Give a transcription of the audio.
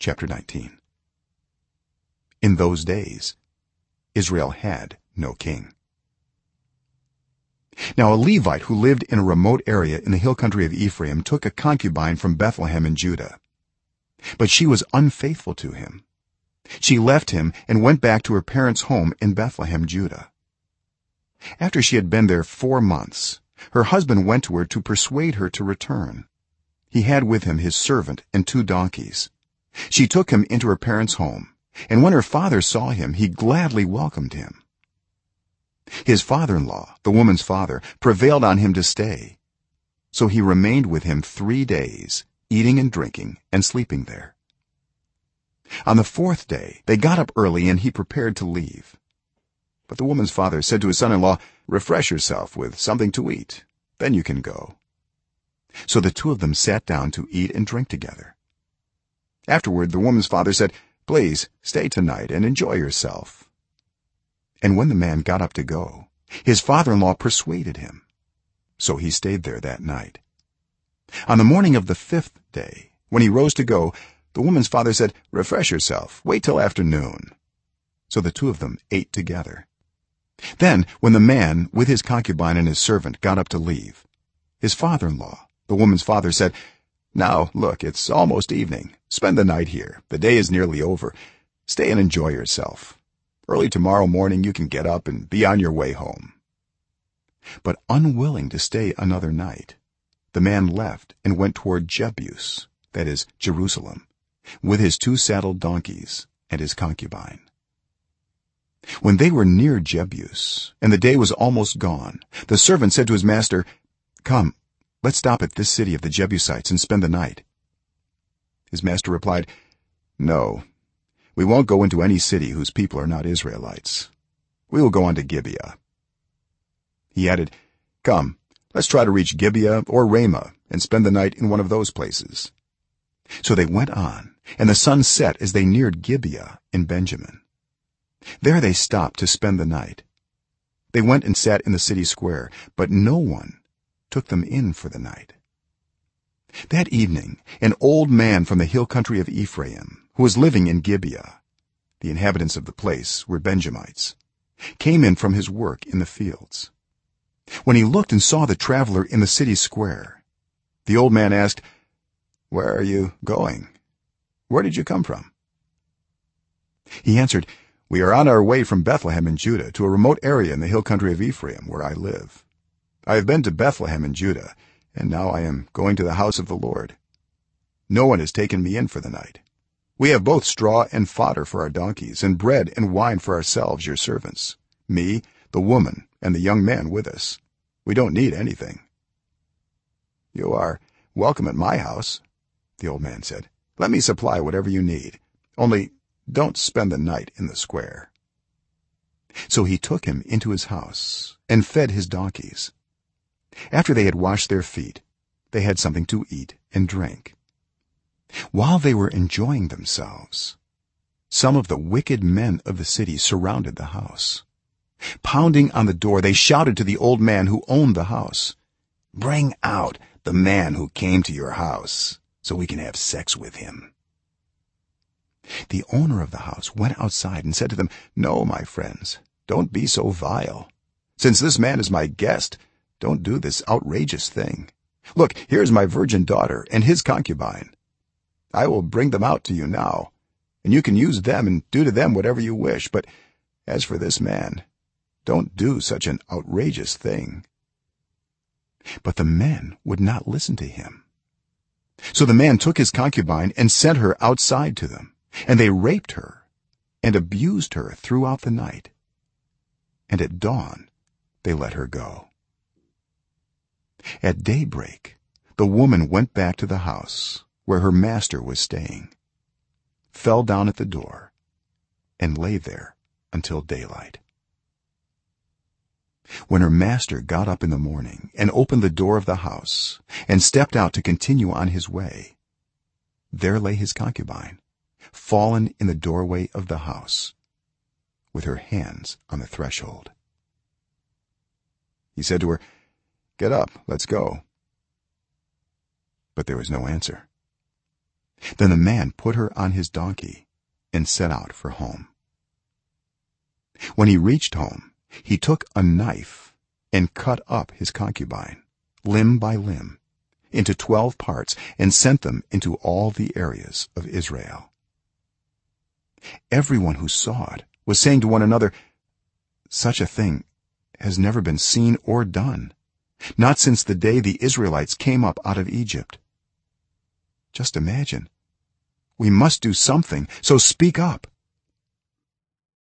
chapter 19 in those days israel had no king. Now a levite who lived in a remote area in the hill country of ephraim took a concubine from bethlehem in judah. But she was unfaithful to him. She left him and went back to her parents home in bethlehem judah. After she had been there 4 months her husband went to her to persuade her to return. He had with him his servant and two donkeys she took him into her parents home and when her father saw him he gladly welcomed him. His father-in-law the woman's father prevailed on him to stay. So he remained with him 3 days eating and drinking and sleeping there. On the fourth day they got up early and he prepared to leave. But the woman's father said to his son-in-law refresh yourself with something to eat. Then you can go. So the two of them sat down to eat and drink together afterward the woman's father said please stay tonight and enjoy yourself. And when the man got up to go his father-in-law persuaded him. So he stayed there that night. On the morning of the 5th day when he rose to go the woman's father said refresh yourself. Wait till afternoon. So the two of them ate together. Then when the man with his concubine and his servant got up to leave his father-in-law the woman's father said now look it's almost evening. Spend the night here. The day is nearly over. Stay and enjoy yourself. Early tomorrow morning you can get up and be on your way home. But unwilling to stay another night the man left and went toward jebus that is jerusalem with his two saddled donkeys and his concubine. When they were near jebus and the day was almost gone the servant said to his master come let's stop at this city of the jebusites and spend the night. His master replied no. We won't go into any city whose people are not israelites. We will go on to gibeah. He added come let's try to reach gibeah or ramah and spend the night in one of those places. So they went on and the sun set as they neared gibeah in benjamin. There they stopped to spend the night. They went and sat in the city square but no one took them in for the night. That evening an old man from the hill country of ephraim who was living in gibeah the inhabitants of the place were benjamites came in from his work in the fields. When he looked and saw the traveler in the city square the old man asked where are you going? Where did you come from? He answered we are on our way from bethlehem in judah to a remote area in the hill country of ephraim where i live i have been to bethlehem in judah and now i am going to the house of the lord. No one has taken me in for the night. We have both straw and fodder for our donkeys and bread and wine for ourselves your servants me the woman and the young man with us. We don't need anything. You are welcome at my house the old man said. Let me supply whatever you need only don't spend the night in the square. So he took him into his house and fed his donkeys after they had washed their feet they had something to eat and drink. While they were enjoying themselves some of the wicked men of the city surrounded the house. Pounding on the door they shouted to the old man who owned the house bring out the man who came to your house so we can have sex with him. The owner of the house went outside and said to them no my friends don't be so vile. Since this man is my guest don't do this outrageous thing. Look here is my virgin daughter and his concubine. I will bring them out to you now and you can use them and do to them whatever you wish but as for this man don't do such an outrageous thing. But the men would not listen to him. So the man took his concubine and sent her outside to them and they raped her and abused her throughout the night. And at dawn they let her go at daybreak the woman went back to the house where her master was staying fell down at the door and lay there until daylight. When her master got up in the morning and opened the door of the house and stepped out to continue on his way there lay his concubine fallen in the doorway of the house with her hands on the threshold. He said to her get up. Let's go. But there was no answer. Then the man put her on his donkey and set out for home. When he reached home he took a knife and cut up his concubine limb by limb into 12 parts and sent them into all the areas of israel. Everyone who saw it was saying to one another such a thing has never been seen or done not since the day the israelites came up out of egypt. Just imagine. We must do something so speak up